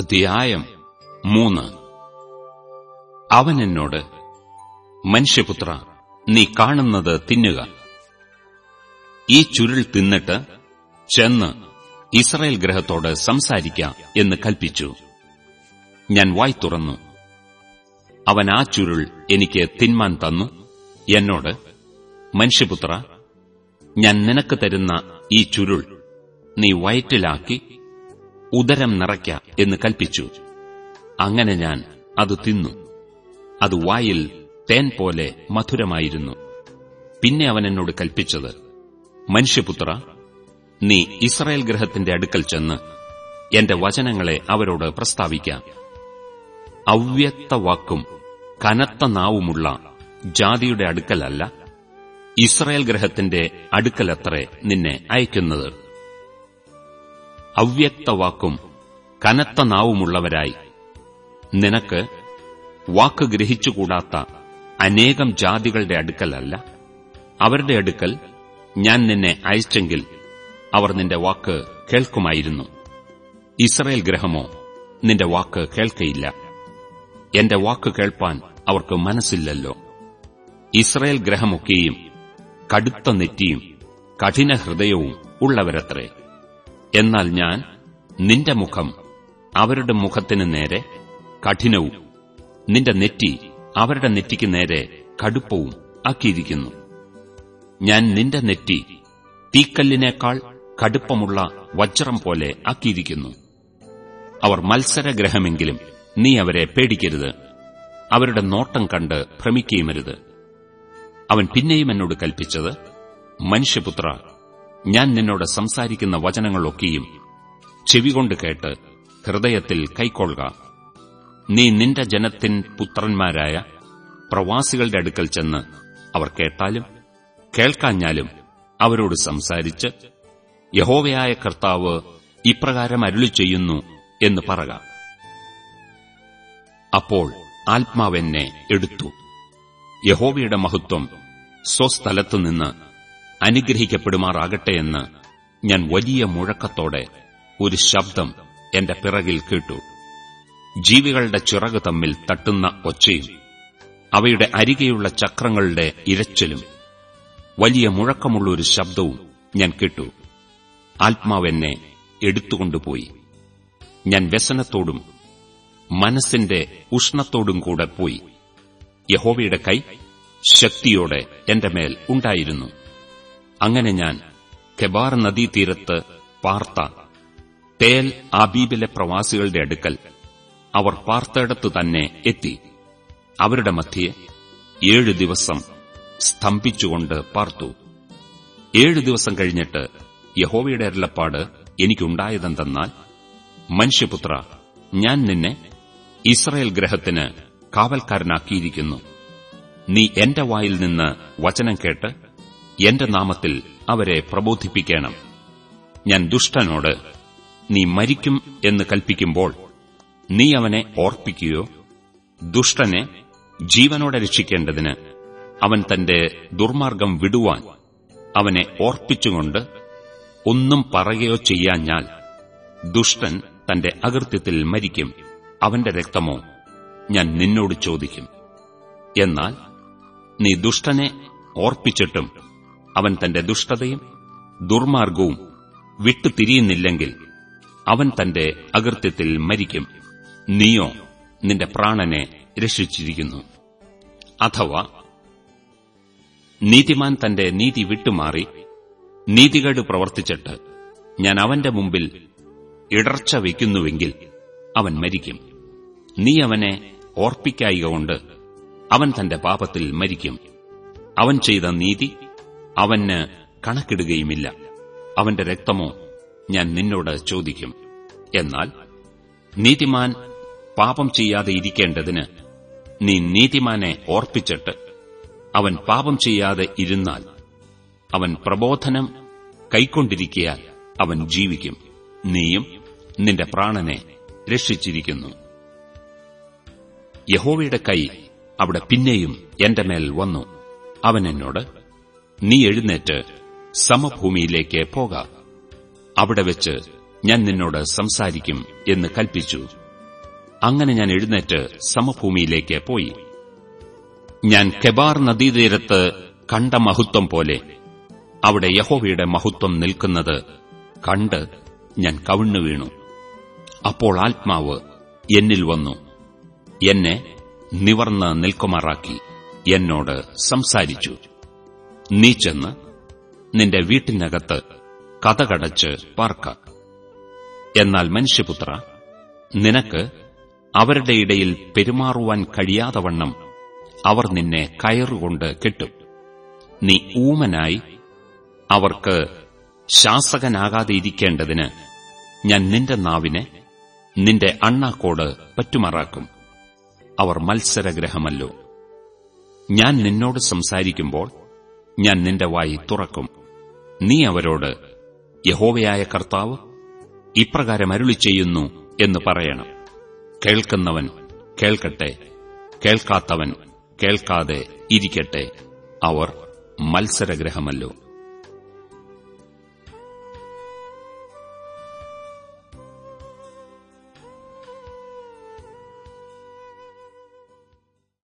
അധ്യായം മൂന്ന്. അവൻ എന്നോട് മനുഷ്യപുത്ര നീ കാണുന്നത് തിന്നുക. ഈ ചുരുൾ തിന്നിട്ട് ചെന്ന് ഇസ്രായേൽ ഗ്രഹത്തോട് സംസാരിക്ക എന്ന് കൽപ്പിച്ചു. ഞാൻ വായി തുറന്നു. അവൻ ആ ചുരുൾ എനിക്ക് തിന്മാൻ തന്നു. എന്നോട് മനുഷ്യപുത്ര ഞാൻ നിനക്ക് തരുന്ന ഈ ചുരുൾ നീ വയറ്റിലാക്കി ഉദരം നിറയ്ക്ക എന്ന് കൽപ്പിച്ചു. അങ്ങനെ ഞാൻ അത് തിന്നു. അത് വായിൽ തേൻ പോലെ മധുരമായിരുന്നു. പിന്നെ അവൻ എന്നോട് കൽപ്പിച്ചത് മനുഷ്യപുത്ര നീ ഇസ്രായേൽ ഗ്രഹത്തിന്റെ അടുക്കൽ ചെന്ന് എന്റെ വചനങ്ങളെ അവരോട് പ്രസ്താവിക്കാം. അവ്യക്ത വാക്കും കനത്ത നാവുമുള്ള ജാതിയുടെ അടുക്കലല്ല ഇസ്രായേൽ ഗ്രഹത്തിന്റെ അടുക്കലത്രേ നിന്നെ അയക്കുന്നത്. അവ്യക്തവാക്കും കനത്ത നാവുമുള്ളവരായി നിനക്ക് വാക്ക് ഗ്രഹിച്ചുകൂടാത്ത അനേകം ജാതികളുടെ അടുക്കലല്ല? അവരുടെ അടുക്കൽ ഞാൻ നിന്നെ അയച്ചെങ്കിൽ അവർ നിന്റെ വാക്ക് കേൾക്കുമായിരുന്നു. ഇസ്രയേൽ ഗ്രഹമോ നിന്റെ വാക്ക് കേൾക്കയില്ല. എന്റെ വാക്ക് കേൾപ്പാൻ അവർക്ക് മനസ്സില്ലല്ലോ. ഇസ്രയേൽ ഗ്രഹമൊക്കെയും കടുത്ത നെറ്റിയും കഠിന ഹൃദയവും ഉള്ളവരത്രേ. എന്നാൽ ഞാൻ നിന്റെ മുഖം അവരുടെ മുഖത്തിന് നേരെ കഠിനവും നിന്റെ നെറ്റി അവരുടെ നെറ്റിക്ക് നേരെ കടുപ്പവും ആക്കിയിരിക്കുന്നു. ഞാൻ നിന്റെ നെറ്റി തീക്കല്ലിനേക്കാൾ കടുപ്പമുള്ള വജ്രം പോലെ ആക്കിയിരിക്കുന്നു. അവർ മത്സരഗ്രഹമെങ്കിലും നീ അവരെ പേടിക്കരുത്. അവരുടെ നോട്ടം കണ്ട് ഭ്രമിക്കുകയുമരുത്. അവൻ പിന്നെയും എന്നോട് കൽപ്പിച്ചത് മനുഷ്യപുത്ര ഞാൻ നിന്നോട് സംസാരിക്കുന്ന വചനങ്ങളൊക്കെയും ചെവികൊണ്ട് കേട്ട് ഹൃദയത്തിൽ കൈക്കൊള്ളുക. നീ നിന്റെ ജനത്തിൻ പുത്രന്മാരായ പ്രവാസികളുടെ അടുക്കൽ ചെന്ന് അവർ കേട്ടാലും കേൾക്കാഞ്ഞാലും അവരോട് സംസാരിച്ച് യഹോവയായ കർത്താവ് ഇപ്രകാരം അരുളി ചെയ്യുന്നു എന്ന് പറക. അപ്പോൾ ആത്മാവെന്നെ എടുത്തു. യഹോവയുടെ മഹത്വം സ്വസ്ഥലത്തുനിന്ന് അനുഗ്രഹിക്കപ്പെടുമാറാകട്ടെ എന്ന് ഞാൻ വലിയ മുഴക്കത്തോടെ ഒരു ശബ്ദം എന്റെ പിറകിൽ കേട്ടു. ജീവികളുടെ ചിറക് തമ്മിൽ തട്ടുന്ന ഒച്ചയും അവയുടെ അരികെയുള്ള ചക്രങ്ങളുടെ ഇരച്ചിലും വലിയ മുഴക്കമുള്ള ഒരു ശബ്ദവും ഞാൻ കേട്ടു. ആത്മാവെന്നെ എടുത്തുകൊണ്ടുപോയി. ഞാൻ വ്യസനത്തോടും മനസ്സിന്റെ ഉഷ്ണത്തോടും കൂടെ പോയി. യഹോവയുടെ കൈ ശക്തിയോടെ എന്റെ മേൽ ഉണ്ടായിരുന്നു. അങ്ങനെ ഞാൻ കെബാർ നദീതീരത്ത് പാർത്ത തേൽ ആബീബിലെ പ്രവാസികളുടെ അടുക്കൽ അവർ പാർത്തയിടത്തു തന്നെ എത്തി. അവരുടെ മധ്യെ ഏഴു ദിവസം സ്തംഭിച്ചുകൊണ്ട് പാർത്തു. ഏഴു ദിവസം കഴിഞ്ഞിട്ട് യഹോവയുടെ അരുളപ്പാട് എനിക്കുണ്ടായതെന്തെന്നാൽ മനുഷ്യപുത്ര ഞാൻ നിന്നെ ഇസ്രയേൽ ഗ്രഹത്തിന് കാവൽക്കാരനാക്കിയിരിക്കുന്നു. നീ എന്റെ വായിൽ നിന്ന് വചനം കേട്ട് എന്റെ നാമത്തിൽ അവരെ പ്രബോധിപ്പിക്കണം. ഞാൻ ദുഷ്ടനോട് നീ മരിക്കും എന്ന് കൽപ്പിക്കുമ്പോൾ നീ അവനെ ഓർപ്പിക്കുകയോ? ദുഷ്ടനെ ജീവനോടെ രക്ഷിക്കേണ്ടതിന് അവൻ തന്റെ ദുർമാർഗം വിടുവാൻ അവനെ ഓർപ്പിച്ചുകൊണ്ട് ഒന്നും പറയുകയോ ചെയ്യാഞ്ഞാൽ ദുഷ്ടൻ തന്റെ അകൃത്യത്തിൽ മരിക്കും. അവന്റെ രക്തമോ ഞാൻ നിന്നോട് ചോദിക്കും. എന്നാൽ നീ ദുഷ്ടനെ ഓർപ്പിച്ചിട്ടും അവൻ തന്റെ ദുഷ്ടതയും ദുർമാർഗവും വിട്ടുതിരിയുന്നില്ലെങ്കിൽ അവൻ തന്റെ അകൃത്യത്തിൽ മരിക്കും. നീയോ നിന്റെ പ്രാണനെ രക്ഷിച്ചിരിക്കുന്നു. അഥവാ നീതിമാൻ തന്റെ നീതി വിട്ടുമാറി നീതികേട് പ്രവർത്തിച്ചിട്ട് ഞാൻ അവന്റെ മുമ്പിൽ ഇടർച്ച വയ്ക്കുന്നുവെങ്കിൽ അവൻ മരിക്കും. നീ അവനെ ഓർപ്പിക്കായിക കൊണ്ട് അവൻ തന്റെ പാപത്തിൽ മരിക്കും. അവൻ ചെയ്ത നീതി അവന് കണക്കിടുകയുമില്ല. അവന്റെ രക്തമോ ഞാൻ നിന്നോട് ചോദിക്കും. എന്നാൽ നീതിമാൻ പാപം ചെയ്യാതെ ഇരിക്കേണ്ടതിന് നീ നീതിമാനെ ഓർപ്പിച്ചിട്ട് അവൻ പാപം ചെയ്യാതെ ഇരുന്നാൽ അവൻ പ്രബോധനം കൈക്കൊണ്ടിരിക്കയാൽ അവൻ ജീവിക്കും. നീയും നിന്റെ പ്രാണനെ രക്ഷിച്ചിരിക്കുന്നു. യഹോവയുടെ കൈ അവിടെ പിന്നെയും എന്റെ മേൽ വന്നു. അവൻ എന്നോട് നീ എഴുന്നേറ്റ് സമഭൂമിയിലേക്ക് പോക. അവിടെ വെച്ച് ഞാൻ നിന്നോട് സംസാരിക്കും എന്ന് കൽപ്പിച്ചു. അങ്ങനെ ഞാൻ എഴുന്നേറ്റ് സമഭൂമിയിലേക്ക് പോയി. ഞാൻ കെബാർ നദീതീരത്ത് കണ്ട മഹത്വം പോലെ അവിടെ യഹോവയുടെ മഹത്വം നിൽക്കുന്നത് കണ്ട് ഞാൻ കവിണ്ണു വീണു. അപ്പോൾ ആത്മാവ് എന്നിൽ വന്നു. എന്നെ നിവർന്ന് നിൽക്കുമാറാക്കി എന്നോട് സംസാരിച്ചു. നീ ചെന്ന് നിന്റെ വീട്ടിനകത്ത് കഥകടച്ച് പാർക്ക. എന്നാൽ മനുഷ്യപുത്ര നിനക്ക് അവരുടെ ഇടയിൽ പെരുമാറുവാൻ കഴിയാതവണ്ണം അവർ നിന്നെ കയറുകൊണ്ട് കെട്ടും. നീ ഊമനായി അവർക്ക് ശാസകനാകാതെ ഇരിക്കേണ്ടതിന് ഞാൻ നിന്റെ നാവിനെ നിന്റെ അണ്ണാക്കോട് പറ്റുമാറാക്കും. അവർ മത്സരഗ്രഹമല്ലോ. ഞാൻ നിന്നോട് സംസാരിക്കുമ്പോൾ ഞാൻ നിന്റെ വായി തുറക്കും. നീ അവരോട് യഹോവയായ കർത്താവ് ഇപ്രകാരം അരുളി ചെയ്യുന്നു എന്ന് പറയണം. കേൾക്കുന്നവൻ കേൾക്കട്ടെ കേൾക്കാത്തവൻ കേൾക്കാതെ ഇരിക്കട്ടെ. അവർ മത്സരഗ്രഹമല്ലോ.